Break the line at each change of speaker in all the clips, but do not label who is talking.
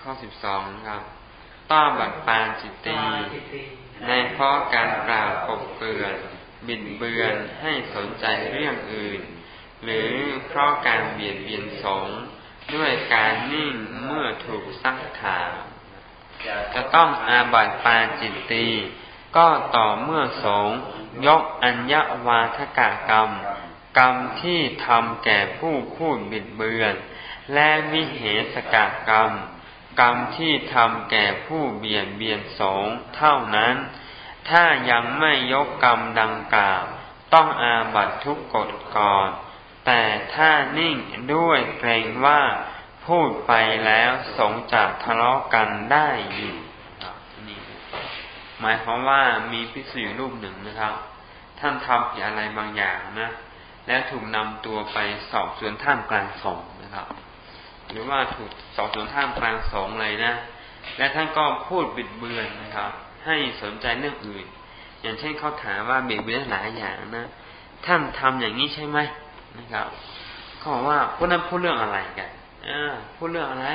ข้อสิบสองครับต้อบัดปานจิตตีในเพราะการกล่าวกบเกลื่อนบิดเบือนให้สนใจเรื่องอื่น หรือเพราะการเบียดเบียนสงด้วยการนิ่งเมื่อถูกซักถามจะต้องอาบัติปาจิตตีก็ต่อเมื่อสงยกอัญญวาทกะกรรม กรรมที่ทำแก่ผู้พูดบิดเบือน และวิเหสกะกรรม กรรมที่ทำแก่ผู้เบียดเบียนสงเท่านั้น ถ้ายังไม่ยกกรรมดังกล่าว ต้องอาบัตทุกกฎก่อน แต่ถ้านิ่งด้วยเกรงว่าพูดไปแล้วสงจะทะเลาะกันได้อยู่นี่หมายความว่ามีพิสุรูปหนึ่งนะครับ ท่านทำผิดอะไรบางอย่างนะ แล้วถูกนำตัวไปสอบสวนท่ามกลางสงนะครับ หรือว่าถูกสอบสวนท่ามกลางสงเลยนะ และท่านก็พูดบิดเบือนนะครับ ให้สนใจเรื่องอื่น อย่างเช่นเขาถามว่าบิดเบือนหลายอย่างนะท่านทำอย่างนี้ใช่ไหมนะครับเขาบอกว่าพวกนั้นพูดเรื่องอะไรกันอพูดเรื่องอะไร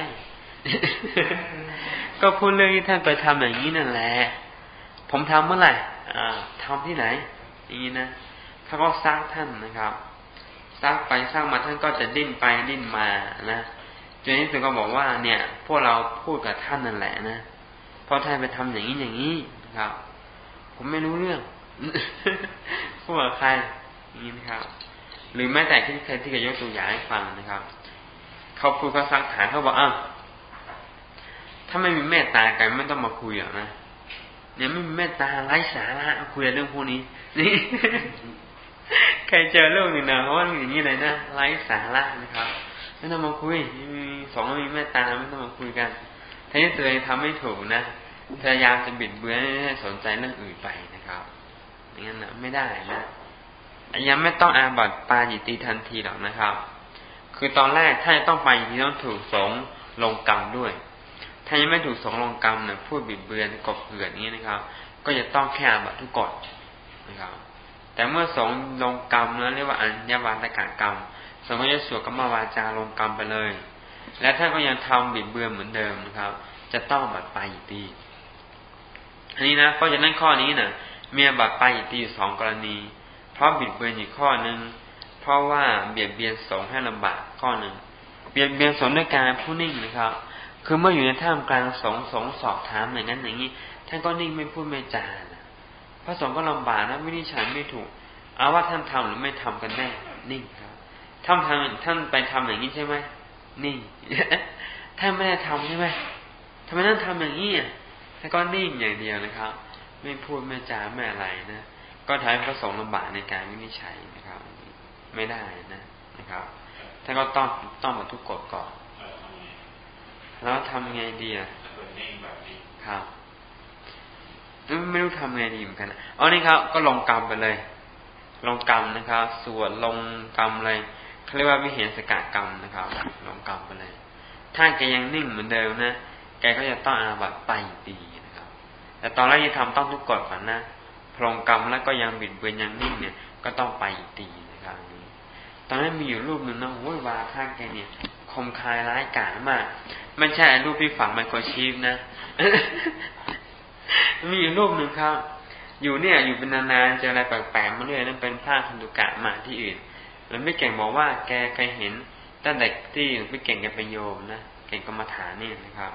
ก็พูดเรื่องที่ท่านไปทำอย่างนี้นั่นแหละผมทำเมื่อไหร่อ่าทำที่ไหนอย่างนี้นะเขาก็ซักท่านนะครับซักไปซักมาท่านก็จะดิ้นไปดิ้นมานะ จนที่สุดก็บอกว่า เนี่ย พวกเราพูดกับท่านนั่นแหละนะเพราะท่านไปทำอย่างนี้อย่างนี้นะครับ ผมไม่รู้เรื่องพูดกับใครนี้นะครับ หรือแม้แต่ที่ใครที่จะยกตัวอย่างให้ฟังนะครับเขาพูดเขาซักถามเขาบอกอ้าวถ้าไม่มีเมตตากันไม่ต้องมาคุยหรอกนะเนี่ยไม่มีเมตตาไร้สาระคุยเรื่องพวกนี้นี่ใครเจอเรื่องหนึ่งนะเขาะว่าอย่างนี้เลยนะไร้สาระนะครับ ไม่ต้องมาคุย มีสองมีเมตตาไม่ต้องมาคุยกันถ้าที่ตัวเองทำไม่ถูกนะพยายามจะบิดเบือนให้สนใจเรื่องอื่นไปนะครับอย่างนั้นนะไม่ได้นะยังไม่ต้องอาบัติปาจิตีทันทีหรอกนะครับ คือตอนแรกถ้าจะต้องไปที่ต้องถูกสงลงกรรมด้วย ถ้ายังไม่ถูกสงลงกรรมเนี่ยพูดบิดเบือนกบเกลื่อนนี้นะครับ ก็จะต้องแค่อาบัติทุกกฎนะครับ แต่เมื่อสงลงกรรมนั้นเรียกว่าอัญญวาตกากรรม สงก็จสวดกรรมวาจาลงกรรมไปเลย และถ้านก็ยังทำบิดเบือนเหมือนเดิมนะครับ จะต้องบัตไปอีกทีอันนี้นะเพราะฉะนั้นข้อนี้นะเมียบัตไปอีกทีอยู่สองกรณี เพราะบิดเบือนอีกข้อหนึ่งเพราะว่าเบียดเบียนสงให้ลำบากข้อหนึ่งเบียดเบียนสงด้วยการผู้นิ่งนะครับ คือเมื่ออยู่ในท่ามกลางสงสงสอบถามอย่างนั้นอย่างนี้ท่านก็นิ่งไม่พูดไม่จาพระสงฆ์ก็ลำบากนะไม่ได้ฉันไม่ถูก เอาว่าท่านทำหรือไม่ทำกันแน่นิ่งครับ ท่านทำท่านไปทำอย่างนี้ใช่ไหมนิ่งท่านไม่ได้ทำใช่ไหมทำไมท่านทำอย่างนี้อะท่านก็นิ่งอย่างเดียวนะครับ ไม่พูดไม่จาไม่อะไรนะก็ทำให้พระสงฆ์ลำบากในการวินิจฉัยนะครับ ไม่ได้นะนะครับท่านก็ต้องต้องมาทุกกฎก่อน แล้วทำไงดีอะครับไม่รู้ทำไงดีเหมือนกันอ๋อนี่ครับ ก็ลงกรรมไปเลย ลงกรรมนะครับสวนลงกรรมอะไร เขาเรียกว่าวิเหสกกรรมนะครับลงกรรมไปเลย ถ้าแกยังนิ่งเหมือนเดิมนะแกก็จะต้องอาบัตไปตีนะครับ แต่ตอนแรกที่ทำต้องทุกกฎก่อนนะพลงกรรมแล้วก็ยังบิดเบือนยังนิ่งเนี่ย ก็ต้องไปตีนะครับตอนนั้นมีอยู่รูปหนึ่งนะโอ้ยวาท่าแกเนี่ย คมคายร้ายกาจมากไม่ใช่รูปที่ฝังไมโครชีพนะมีอยู่รูปหนึ่งครับ อยู่เนี่ย อยู่เป็นนานๆเจออะไรแปลกๆมาเรื่อยนั่นเป็นผ้าคันดุกะมาที่อื่น แล้วไม่เก่งบอกว่าแกเคยเห็นตั้งแต่ที่ไม่เก่งแกเป็นโยมนะเก่งกรรมฐานนี่นะครับ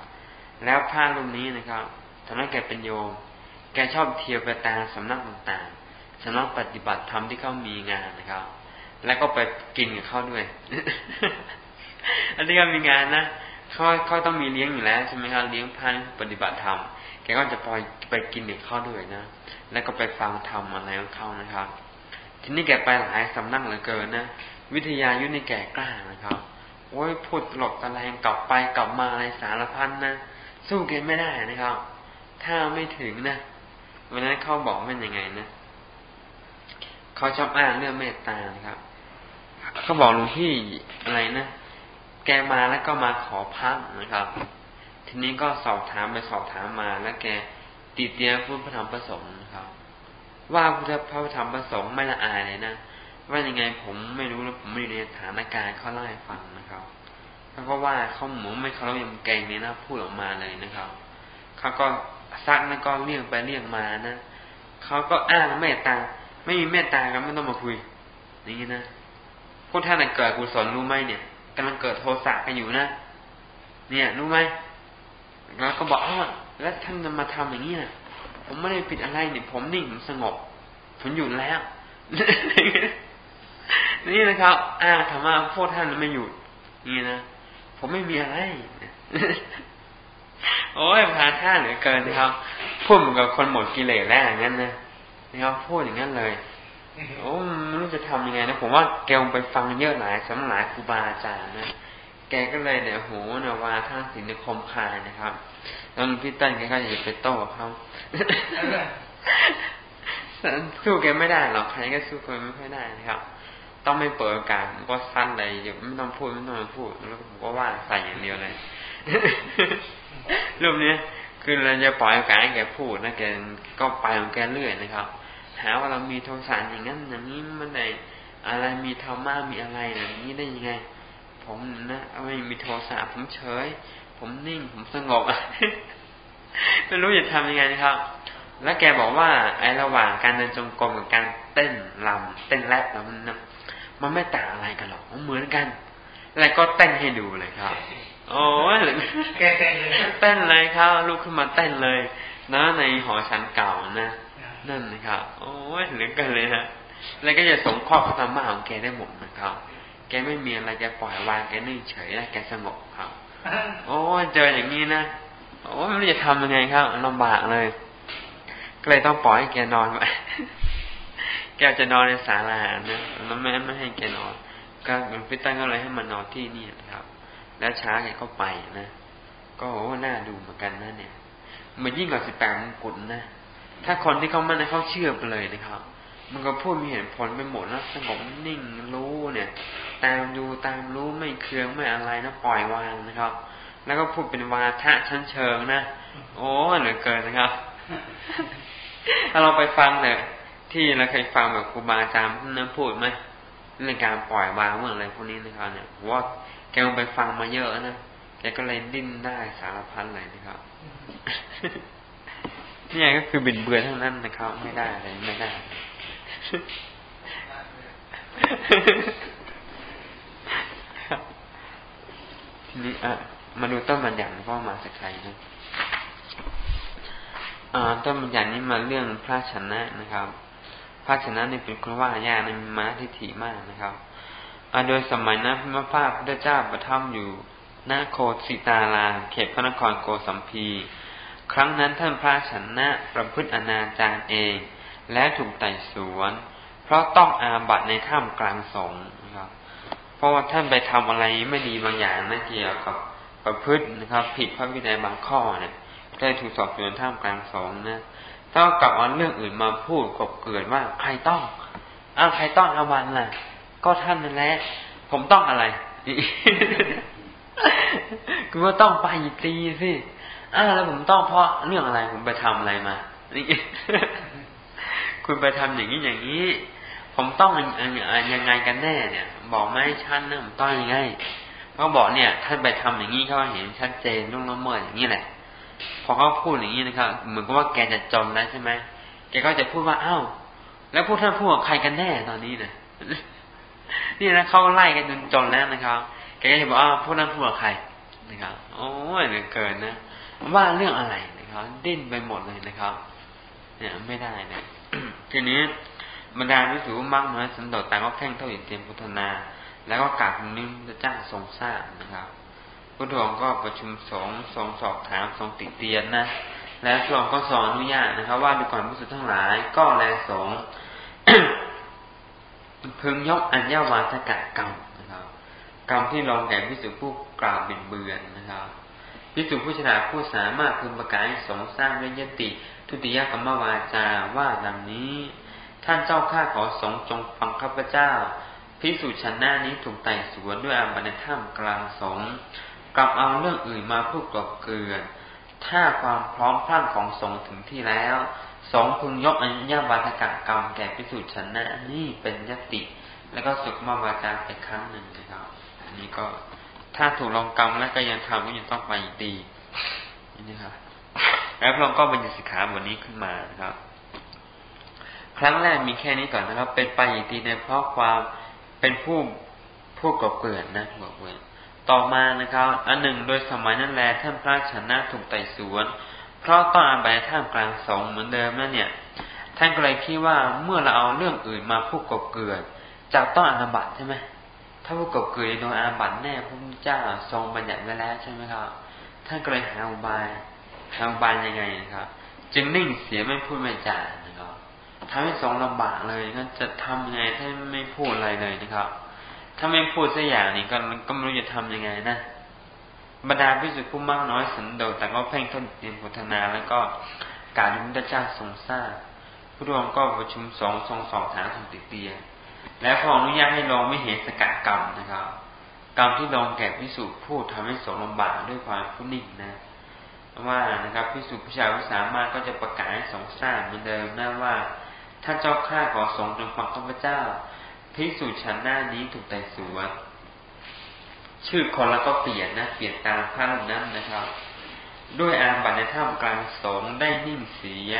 แล้วผ้ารูปนี้นะครับทำให้แกเป็นโยม แกชอบเที่ยวไปตามสำนักต่างๆสำนักปฏิบัติธรรมที่เขามีงานนะครับ แล้วก็ไปกินกับเขาด้วย อันนี้ก็มีงานนะเขาเขาต้องมีเลี้ยงอยู่แล้วใช่ไหมครับเลี้ยงพันปฏิบัติธรรมแกก็จะไปไปกินกับเขาด้วยนะ แล้วก็ไปฟังธรรมอะไรของเขานะครับ ทีนี้แกไปหลายสำนักเหลือเกินนะวิทยายุทธนี่แกกล้านะครับโอ้ยพูดหลบตะแลงกลับไปกลับมาอะไรสารพันนะสู้แกไม่ได้นะครับ ถ้าไม่ถึงนะวันนั้นเขาบอกเป็นยังไงนะเขาชอบอ้างเรื่องเมตตานะครับก็บอกหลวงพี่อะไรนะแกมาแล้วก็มาขอพักนะครับ ทีนี้ก็สอบถามไปสอบถามมาแล้วแกติเตียพูดพระธรรมประสงค์นะครับ ว่าพุทธพระธรรมประสงค์ไม่ละอายเลยนะว่ายังไงผมไม่รู้แล้วผมไม่อยู่ในฐานการณ์เขาเล่าให้ฟังนะครับเขาก็ว่าเขาหมูไม่เคารพยำแกงเนี่ยนะพูดออกมาเลยนะครับเขาก็ซักนะก็เลี่ยงไปเลี่ยงมานะเขาก็อ้างเมตตา ไม่มีเมตตากันไม่ต้องมาคุยอย่างนี้นะพวกท่านเกิดกุศลรู้ไหมเนี่ยกำลังเกิดโทสะกันอยู่นะเนี่ย รู้ไหมแล้วก็บอกอ้าวแล้วท่านจะมาทำอย่างนี้นะ ผมไม่ได้ผิดอะไรเนี่ยผมนิ่งผมสงบ ผมหยุดแล้ว นี่นะครับ อ้างธรรมะพวกท่านไม่หยุดนี่นะผมไม่มีอะไรโอ้ยพาท่าเหลือเกินนะครับพูดเหมือนกับคนหมดกิเลสแล้วอย่างนั้นนะนะครับพูดอย่างนั้นเลยโอ้ไม่รู้จะทำยังไงนะผมว่าแกงไปฟังเยอะหลายสำหรับครูบาอาจารย์นะแกก็เลยเนี่ยโหนว่าท่านสินในคมคายนะครับแล้วพี่ตั้นแกก็อยากจะไปโต้เขา สู้แกไม่ได้หรอกใครก็สู้แกไม่ค่อยได้นะครับ ต้องไม่เปิดโอกาสก็สั้นเลยอย่ไม่ต้องพูดไม่ต้องพูดแล้วผมก็ว่าใส่อย่างเดียวเลยรูปนี้คือเราจะปล่อยโอกาสให้แกพูดนะแกก็ไปของแกเรื่อยนะครับ หาว่าเรามีโทสะอย่างนั้นอย่างนี้มันได้อะไรมีธรรมะมีอะไรอย่างนี้ได้ยังไง ผมนะไม่มีโทสะผมเฉย ผมนิ่งผมสงบ ไม่รู้จะทำยังไงนะครับ แล้วแกบอกว่าไอ้ระหว่างการเดินจงกรมกับการเต้นลำเต้นแรปแล้วมันมันไม่ต่างอะไรกันหรอกมันเหมือนกัน แล้วก็เต้นให้ดูเลยครับ โอ้ย
แกเต้นเลย
เต้นเลยครับลูกขึ้นมาเต้นเลยนะในหอชั้นเก่านะนั่นนะครับโอ้ยเหลือกันเลยฮะแล้วก็จะสงเคราะห์ธรรมะของแกได้หมดนะครับ แกไม่มีอะไรแกปล่อยวางแกนิ่งเฉยแกสงบครับ โอ้เจออย่างนี้นะ โอ้ไม่รู้จะทำยังไงครับลำบากเลย ก็เลยต้องปล่อยให้แกนอนไปแกจะนอนในศาลานะแล้วแม่ไม่ให้แกนอน ก็พี่ตั้งก็เลยให้มันนอนที่นี่นะครับ แล้วช้าแกก็ไปนะ ก็โอ้น่าดูเหมือนกันนะเนี่ย มันยิ่งกว่าสิบแปดมงกุฎนะ ถ้าคนที่เขามั่นเขาเชื่อไปเลยนะครับมันก็พูดมีเหตุผลไปหมดแล้วสงบนิ่งรู้เนี่ย ตามดูตามรู้ไม่เคืองไม่อะไรนะปล่อยวางนะครับ แล้วก็พูดเป็นวาทะชั้นเชิงนะ โอ้เหลือเกินนะครับ ถ้าเราไปฟังเนี่ยที่เราเคยฟังแบบครูบาอาจารย์นั่นพูดไหมเรื่องการปล่อยวางเมื่ออะไรพวกนี้นะครับเนี่ยว่าแกลงไปฟังมาเยอะนะแกก็เลยดิ้นได้สารพัดเลยนะครับนี่ก็คือบินเบือนทั้งนั้นนะครับ ไม่ได้เลยไม่ได้ทีนี้อะ มาดูต้นบัญญัติก็มาสักใครนะอ่าต้นบัญญัตินี้มาเรื่องพระชนะนะครับ พระชนะนี่เป็นคนว่าญาในม้าทิฏฐิมากนะครับโดยสมัยนั้นพระภาคพุทธเจ้าประทับอยู่ณโคสิตาลาเขตพระนครโกสัมพี ครั้งนั้นท่านพระชนะประพฤติอนาจารเอง และถูกไต่สวน เพราะต้องอาบัตในถ้ำกลางสงนะครับ เพราะว่าท่านไปทำอะไรไม่ดีบางอย่างนะเกี่ยวกับ ประพฤตินะครับ ผิดพระวินัยบางข้อเนี่ยได้ถูกสอบสวนท่ามกลางสงนะต้องกลับเอาเรื่องอื่นมาพูดกบเกิดว่าใครต้องอ้าวใครต้องอาบัตล่ะ ก็ท่านนั่นแหละผมต้องอะไรคือว่าต้องไปตีสิอ้าวแล้วผมต้องเพราะเรื่องอะไรผมไปทำอะไรมานี่คุณไปทำอย่างนี้อย่างนี้ ผมต้องยังไงกันแน่เนี่ย บอกไม่ชันนะผมต้องยังไง เขาบอกเนี่ยท่านไปทำอย่างนี้เขาเห็นชัดเจนล่วงละเมิดอย่างนี้แหละ พอเขาพูดอย่างนี้นะครับเหมือนกับว่าแกจะจมแล้วใช่ไหมแกก็จะพูดว่าอ้าวแล้วพวกท่านพูดกับใครกันแน่ตอนนี้นี่ยนี่นะเขาไล่กันจนจนแล้วนะครับแกก็จะบอกว่าพวกนั้นพูดกับใครนะครับโอ้ยเหลือเกินนะว่าเรื่องอะไรนะครับดิ้นไปหมดเลยนะครับ เนี่ยไม่ได้นะทีนี้บรรดาวิสุมากน้อยสันโดษต่างก็แข่งเท่าอินเตรียมพุทธนา แล้วก็กราบนิ่งพระเจ้าทรงทราบนะครับพระองค์ก็ประชุมสงฆ์ทรงสอบถามทรงติเตียนนะ และทรงก็สอนอนุญาตนะครับ ว่าดูก่อนพิสุทั้งหลายก็แลสงฆ์พึงยกอัญญาวาทกะกรรมนะครับ กรรมที่ลงแก่พิสุผู้กล่าวบิดเบือนนะครับพิสุผู้ชนะผู้สามารถพึงประกาศสงสร้างด้วยยติ ทุติยกรรมวาจาว่าดังนี้ ท่านเจ้าข้าขอสงจงฟังข้าพเจ้า พิสุชนะนี้ถูกไต่สวนด้วยอาบัติถ้ำกลางสงกลับเอาเรื่องอื่นมาพูดกลบเกลื่อนถ้าความพร้อมพรั่งของสงถึงที่แล้ว สงพึงยกอัญญาวาทกกรรมแก่พิสูจน์ชนะนี่เป็นยติ แล้วก็สุขมาวาจาไปครั้งหนึ่งนะครับ อันนี้ก็ถ้าถูกลงกรรมแล้วก็ยังทำก็ยังต้องไปอีกดีนี่ครับแล้วพระองค์ก็บัญญัติสิกขาบทนี้ขึ้นมานะครับ ครั้งแรกมีแค่นี้ก่อนนะครับ เป็นไปอีกดีในเพราะความ เป็นผู้ผู้กบเกิดนะกบเกิดต่อมานะครับ อันหนึ่งโดยสมัยนั้นแลท่านพระชนะถูกไต่สวน เพราะต้องอาบัตท่ามกลางสงเหมือนเดิมนั่นเนี่ย ท่านก็เลยคิดว่าเมื่อเราเอาเรื่องอื่นมาพูดกบเกิดจะต้องอาบัตใช่ไหมถ้าพูดกบเกิดโดยอาบัตแน่พระพุทธเจ้าทรงบัญญัติไว้แล้วใช่ไหมครับ ท่านก็เลยหาอุบายหาอุบายยังไงนะครับ จึงนิ่งเสียไม่พูดไม่จา ทำให้สองลำบากเลยก็จะทำยังไงถ้าไม่พูดอะไรเลยนะครับ ถ้าไม่พูดสักอย่างนี้ก็ก็ไม่รู้จะทํำยังไงนะบรรดาพิสุผู้มากน้อยสันโดษแต่ก็เพ่งต้นเตียนพุทธนาแล้วก็การที่พระเจ้าทรงทราบผู้รวมก็ประชุมสองทรงสองฐานทรงติเตียและพระอนุญาตให้ลงไม่เห็นสกัดกรรมนะครับ กรรมที่ลงแก่พิสุผู้ทำให้สงลำบากด้วยความผู้นิ่งนะว่านะครับพิสุผู้ชายผู้สามารถก็จะประกาศให้สงทราบเหมือนเดิมนะว่า ถ้าเจ้าข้าขอสงจงฟังข้าพเจ้าพิสูจน์ชั้นหน้านี้ถูกไต่สวนชื่อคนแล้วก็เปลี่ยนนะเปลี่ยนตามพระนั้นนะครับ ด้วยอาบัติในท่ามกลางสงได้นิ่งเสีย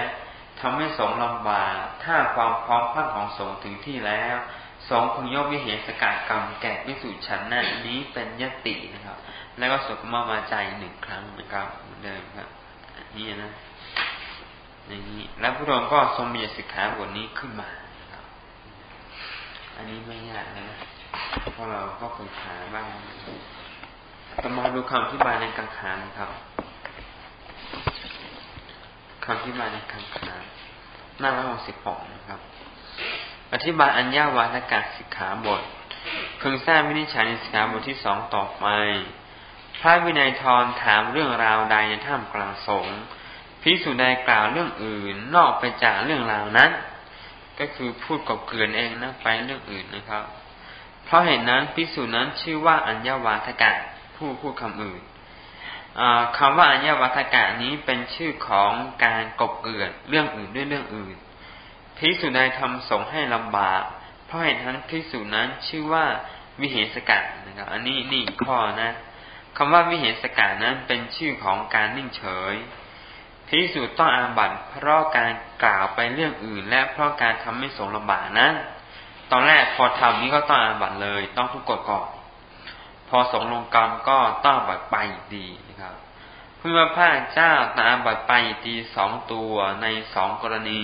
ทำให้สงลำบากถ้าความพร้อมพันของสงถึงที่แล้วสงพึงยกวิเหสกากรรมแก่พิสูจน์ชั้นหน้านี้เป็นยตินะครับ แล้วก็สวดมามาใจหนึ่งครั้งนะครับเหมือนเดิมครับนี่นะ แล้วพระองค์ก็ทรงมีสิกขาบทนี้ขึ้นมา อันนี้ไม่ยากนะเพราะเราก็เคยถามบ้างต่อมาดูคำอธิบายในกังขานครับคำอธิบายในกังขานหน้าร้อยหกสิบหกนะครับ อธิบายอัญญาวาทกาสิกขาบทเพิ่งทราบวินิจฉัยในสิกขาบทที่สองต่อไป พระวินัยทรถามเรื่องราวใดในถ้ำกลางสง พิสุใดกล่าวเรื่องอื่น นอกไปจากเรื่องราวนั้น ก็คือพูดกับเกินเองนะไปเรื่องอื่นนะครับ เพราะเหตุนนั้นพิสูจนั้นชื่อว่าอัญญาวาทกะผู้พูดคำอื่นคำว่าอัญญาวาทกะนี้เป็นชื่อของการกบเกินเรื่องอื่นด้วยเรื่องอื่นพิสูจน์ใดทำสงให้ลำบาก เพราะเหตุนั้นพิสูจนั้นชื่อว่าวิเหสกะนะครับ อันนี้นี่ข้อนะคำว่าวิเหสกะนั้นเป็นชื่อของการนิ่งเฉย พิสูจน์ต้องอาบัตเพราะการกล่าวไปเรื่องอื่น และเพราะการทำให้สงลำบากนั้นตอนแรกพอทำนี้ก็ต้องอาบัตเลย ต้องทุกกฎก่อน พอสงลงกรรมก็ต้องอาบัตไปดีนะครับพระพระเจ้าตาอาบัตไปดีสองตัวในสองกรณี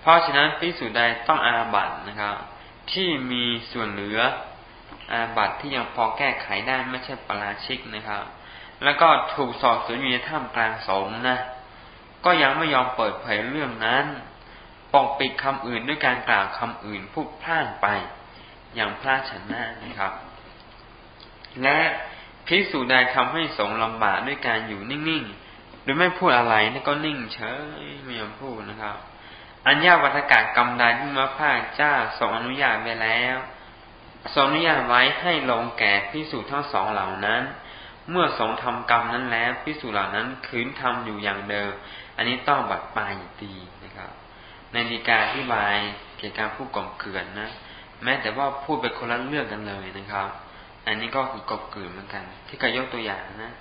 เพราะฉะนั้นพิสูจน์ใดต้องอาบัตนะครับ ที่มีส่วนเหลืออาบัตที่ยังพอแก้ไขได้ไม่ใช่ปราชิกนะครับ แล้วก็ถูกสอบสวนอยู่ในถ้ำกลางสงนะ ก็ยังไม่ยอมเปิดเผยเรื่องนั้นปกปิดคำอื่นด้วยการกล่าวคำอื่นพูดพลาดไป อย่างพลาดชนะนะครับ และพิสูจน์ใดทำให้สงลำบากด้วยการอยู่นิ่งๆหรือไม่พูดอะไรนี่ก็นิ่งเฉยไม่ยอมพูดนะครับ อัญญาวัฒกากรรมใดที่มาพาเจ้าทรงอนุญาตไว้แล้วทรงอนุญาตไว้ให้ลงแก่พิสูจน์ทั้งสองเหล่านั้น เมื่อสงทำกรรมนั้นแล้วพิสูจน์เหล่านั้นคืนทำอยู่อย่างเดิม อันนี้ต้องบัดปลายตีนะครับ ในดีกาที่บายเกี่ยวกับผู้กลมเกลื่อนนะแม้แต่ว่าพูดไปคนละเรื่องกันเลยนะครับ อันนี้ก็คือกลมเกลื่อนเหมือนกัน ที่ก็ยกตัวอย่างนะ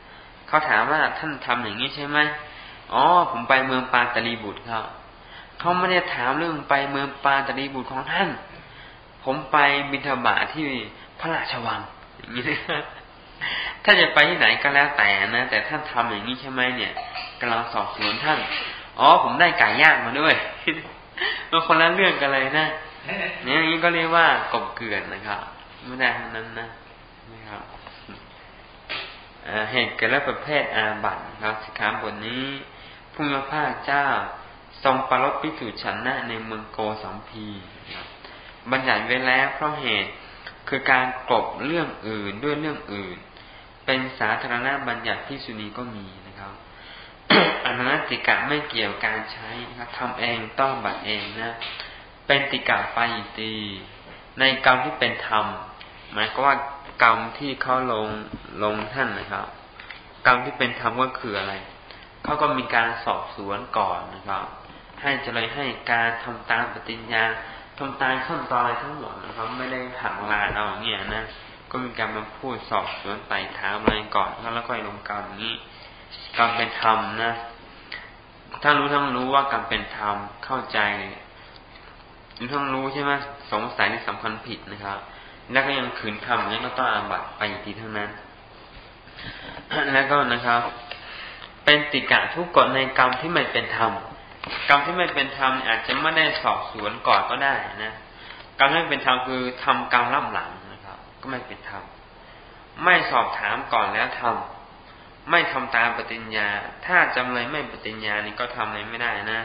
เขาถามว่าท่านทำอย่างนี้ใช่ไหมอ๋อผมไปเมืองปาตลีบุตรครับเขาไม่ได้ถามเรื่องไปเมืองปาตลีบุตรของท่าน ผมไปบิณฑบาตที่พระราชวังอย่างนี้นะ ถ้าจะไปที่ไหนก็แล้วแต่นะ แต่ท่านทำอย่างนี้ใช่ไหมเนี่ยกำลังสอบสวนท่าน อ๋อ ผมได้ไก่ย่างมาด้วยมันคนละเรื่องกันเลยนะเนี่ยอย่างนี้ก็เรียกว่ากบเกลื่อนนะครับ ไม่ได้ทั้งนั้นนะนะครับเหตุเกิดและประเภทอาบัตครับสิขาบทนี้พุทธภาคเจ้า ทรงปรบพิสูจน์ชนะในเมืองโกสัมพีบัญญัติไว้แล้วเพราะเหตุคือการกลบเรื่องอื่นด้วยเรื่องอื่น เป็นสาธารณบัญญัติพิสุนีก็มีนะครับอนันติกะไม่เกี่ยวการใช้นะครับทำเองต้องบัตรเองนะ เป็นติกะปายิตี ในกรรมที่เป็นธรรม หมายก็ว่ากรรมที่เขาลงลงท่านนะครับ กรรมที่เป็นธรรมก็คืออะไร เขาก็มีการสอบสวนก่อนนะครับ ให้จะเลยให้การทำตามปฏิญญาทำตามขั้นตอนอะไรทั้งหมดนะครับ ไม่ได้หักลาเอาเนี่ยนะ ก็มีการมาพูดสอบสวนไต่ถามอะไรก่อนแล้วก็ลงกรรมนี้กรรมเป็นธรรมนะถ้ารู้ทั้งรู้ว่ากรรมเป็นธรรมเข้าใจรู้ทั้งรู้ใช่ไหมสงสัยในสำคัญผิดนะครับ แล้วก็ยังขืนทำอย่างนี้ก็ต้องอาบัตไปอีกทีเท่านั้น แล้วก็นะครับ เป็นติกะทุกกฎในกรรมที่ไม่เป็นธรรมกรรมที่ไม่เป็นธรรมอาจจะไม่ได้สอบสวนก่อนก็ได้นะกรรมที่ไม่เป็นธรรมคือทำกรรมล่ำหลัง ก็ไม่เป็นธรรมไม่สอบถามก่อนแล้วทำไม่ทำตามปฏิญญา ถ้าจำเลยไม่ปฏิญญานี่ก็ทำอะไรไม่ได้นะ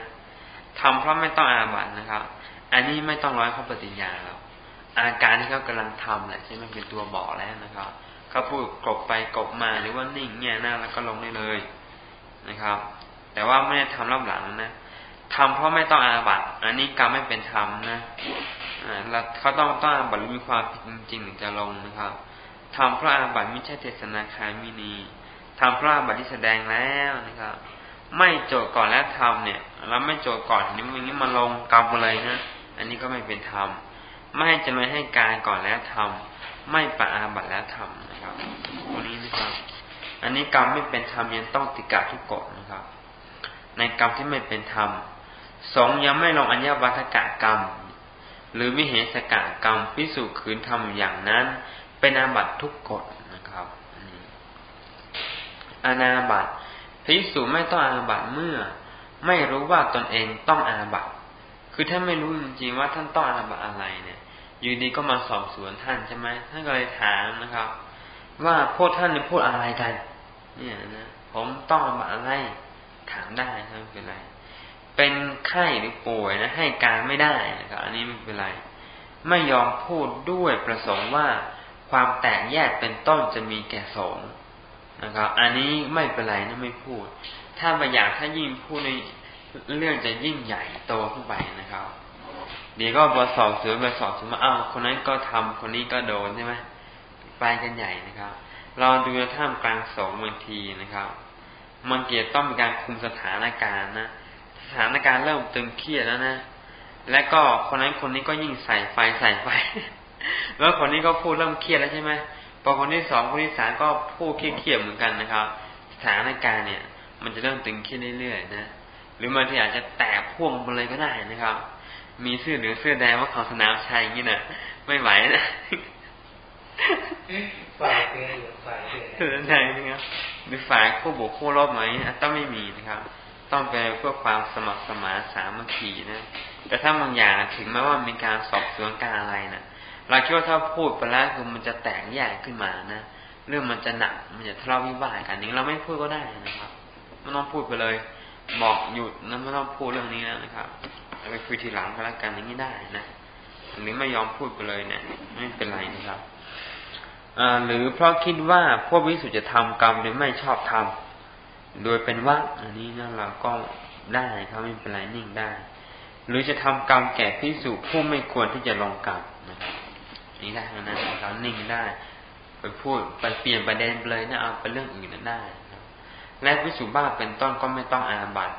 ทำเพราะไม่ต้องอาบัตนะครับ อันนี้ไม่ต้องร้อยเขาปฏิญญาแล้วอาการที่เขากำลังทำแหละใช่ไหมเป็นตัวบอกแล้วนะครับเขาพูดกบไปกบมาหรือว่านิ่งเงี้ยหน้าแล้วก็ลงได้เลยนะครับ แต่ว่าไม่ได้ทำรับหลังนะ ทำเพราะไม่ต้องอาบัตอันนี้กรรมไม่เป็นธรรมนะแล้วเขาต้องต้องอาบัตมีความผิดจริงๆถึงจะลงนะครับทำเพราะอาบัตไม่ใช่เทศนาคามินีทำเพราะอาบัตที่แสดงแล้วนะครับ ไม่โจทย์ก่อนแล้วทำเนี่ยแล้วไม่โจทย์ก่อนนี้มันนี้มาลงกรรมเลยนะอันนี้ก็ไม่เป็นธรรมไม่ให้จะไม่ให้การก่อนแล้วทำไม่ปะอาบัตแล้วทำนะครับตรงนี้นะครับ อันนี้กรรมไม่เป็นธรรมยังต้องติกาทุกกฎนะครับ ในกรรมที่ไม่เป็นธรรม สองยังไม่ลงอัญญวัตกะกรรม หรือวิเหสกะกรรมพิสูจขืนทำอย่างนั้น เป็นอาบัตทุกกฎนะครับอาณาบัตพิสูจไม่ต้องอาบัตเมื่อ ไม่รู้ว่าตนเองต้องอาบัตคือถ้านไม่รู้จริงๆว่าท่านต้องอาบัตอะไรเนี่ย อยู่ดีก็มาสอบสวนท่านใช่ไหมท่านก็เลยถามนะครับ ว่าพวกท่านพูดอะไรกันเนี่ยนะผมต้องอาบัตอะไรถามได้ไม่เป็นไร เป็นไข้หรือป่วยนะให้การไม่ได้นะครับอันนี้ไม่เป็นไร ไม่ยอมพูดด้วยประสงค์ว่าความแตกแยกเป็นต้นจะมีแก่สงนะครับ อันนี้ไม่เป็นไรนะไม่พูด ถ้าบางอย่างถ้ายิ่งพูดในเรื่องจะยิ่งใหญ่โตขึ้นไปนะครับเดี๋ยวก็บอสอบเสือไปสอบสมาอ้าวคนนั้นก็ทำคนนี้ก็โดนใช่ไหมไปกันใหญ่นะครับ เราดูท่ามกลางสงบางทีนะครับ มันเกียรต้องมีการคุมสถานการณ์นะ สถานการณ์เริ่มตึงเครียดแล้วนะ และก็คนนั้นคนนี้ก็ยิ่งใส่ไฟใส่ไฟ แล้วคนนี้ก็พูดเริ่มเครียดแล้วใช่ไหมพอคนที่สองคนที่สามก็พูดเครียดเหมือนกันนะครับ สถานการณ์เนี่ย มันจะเริ่มตึงเครียดเรื่อยๆนะ หรือบางทีอาจจะแตกพ่วงไปเลยก็ได้นะครับ มีเสื้อเหลืองเสื้อแดงว่าเขาสนามชัยอย่างนี้นะไม่ไหวนะ
ฝ่ายเตือนหรือฝ่ายเตือนใช่
นะครับหรือฝ่ายคู่บุกคู่รบไหมต้องไม่มีนะครับ ต้องเป็นเพื่อความสมัครสมานสามัคคีนะ แต่ถ้าบางอย่างถึงแม้ว่ามีการสอบสวนการอะไรนะเราคิดว่าถ้าพูดไปแล้วคือมันจะแตกแยกขึ้นมานะเรื่องมันจะหนักมันจะทะเลาะวิวาทกันนี้เราไม่พูดก็ได้นะครับไม่ต้องพูดไปเลย บอกหยุดนะไม่ต้องพูดเรื่องนี้แล้วนะครับไปคุยทีหลังก็แล้วกันอย่างนี้ได้นะหรือไม่ยอมพูดไปเลยเนะี่ยไม่เป็นไรนะครับหรือเพราะคิดว่าพวกวิสุทธิจะทำกรรมหรือไม่ชอบทำ โดยเป็นว่าอันนี้นะเราก็ได้ครับไม่เป็นไรนิ่งได้ หรือจะทำกรรมแก่พิสูจผู้ไม่ควรที่จะลงกรรมนะครับนี่ได้นั้นเรานิ่งได้ไปพูดไปเปลี่ยนประเด็นเลยนะเอาไปเรื่องอื่นนั้นได้และพิสูจบ้าเป็นต้นก็ไม่ต้องอาบัต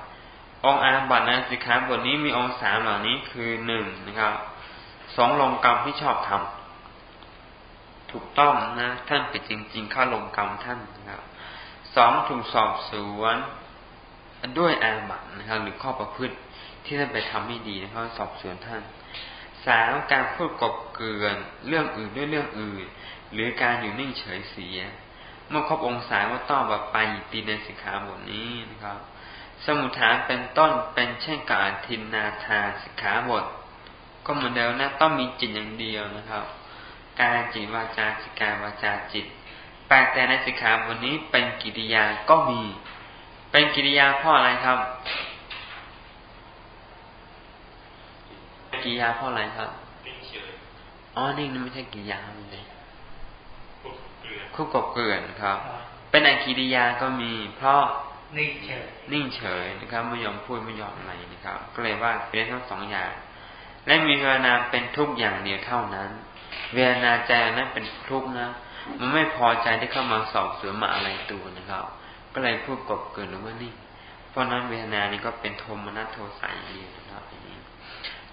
องอาบัตนะสิขาบทนี้มีองค์สามเหล่านี้คือหนึ่งนะครับสองลงกรรมที่ชอบทำถูกต้องนะ ท่านเป็นจริง ๆ เข้าลงกรรมท่านนะครับ สองถูกสอบสวนด้วยอาบัตนะครับ หรือข้อประพฤติที่ท่านไปทำไม่ดีนะครับสอบสวนท่านสามการพูดกบเกือนเรื่องอื่นด้วยเรื่องอื่น หรือการอยู่นิ่งเฉยเสีย เมื่อครบองศาว่าต้องแบบไปตีในสิกขาบทนี้นะครับ สมุทฐานเป็นต้นเป็นเช่นการทินนาทาสิกขาบท ก็เหมือนเดิมนะต้องมีจิตอย่างเดียวนะครับ การจิตวาจาสิกาวาจาจิต แปลแต่ในสิกขาบทนี้เป็นกิริยาก็มี เป็นกิริยาเพราะอะไรครับกิริยาเพราะอะไรครับอ๋อนี่นี่ไม่ใช่กิริยาเลยคู่กบเกลื่อนครับ เป็นอกิริยาก็มี เพราะ
นิ่งเฉย
นิ่งเฉยนะครับไม่ยอมพูดไม่ยอมอะไรนะครับ ก็เลยว่าเป็นทั้งสองอย่าง และมีเวนาเป็นทุกอย่างเดียวเท่านั้น เวนาใจนั้นเป็นทุกนะ มันไม่พอใจที่เข้ามาสอบสวนมาอะไรตัวนะครับ ก็เลยพูดกบเกินว่านี่ เพราะนั้นเวทนานี้ก็เป็นโทมนัสโทสายเดียวนะครับนี้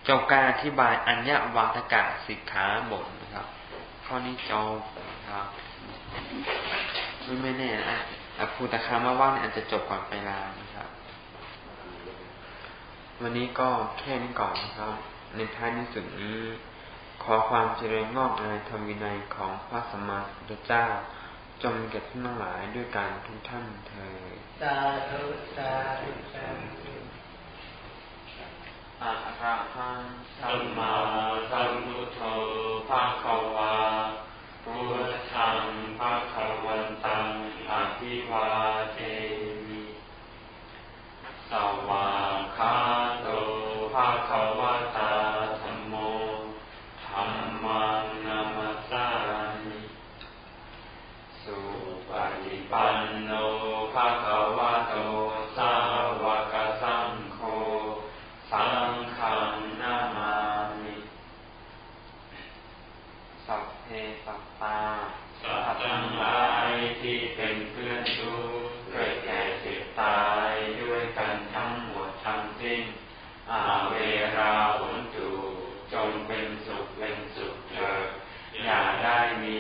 จบการอธิบายอัญญาวาทกะสิกขาบทนะครับ ข้อนี้จบนะครับไม่ไม่แน่นะอภูตคามาว่าเนี่ยอาจจะจบก่อนไปลานะครับ วันนี้ก็แค่นี้ก่อนนะครับ ในท้ายที่สุดนี้ ขอความเจริญงอกในธรรมวินัยของพระสัมมาสัมพุทธเจ้า จงเก่ท่านทั้งหลายด้วยการทุกท่านเถิด
สาธุสาธุสาธุ
อะระหังสัมมาสัมพุทโธภะคะวาพุทธังภะคะวันต เป็นสุขเป็นสุขเธออย่าได้มี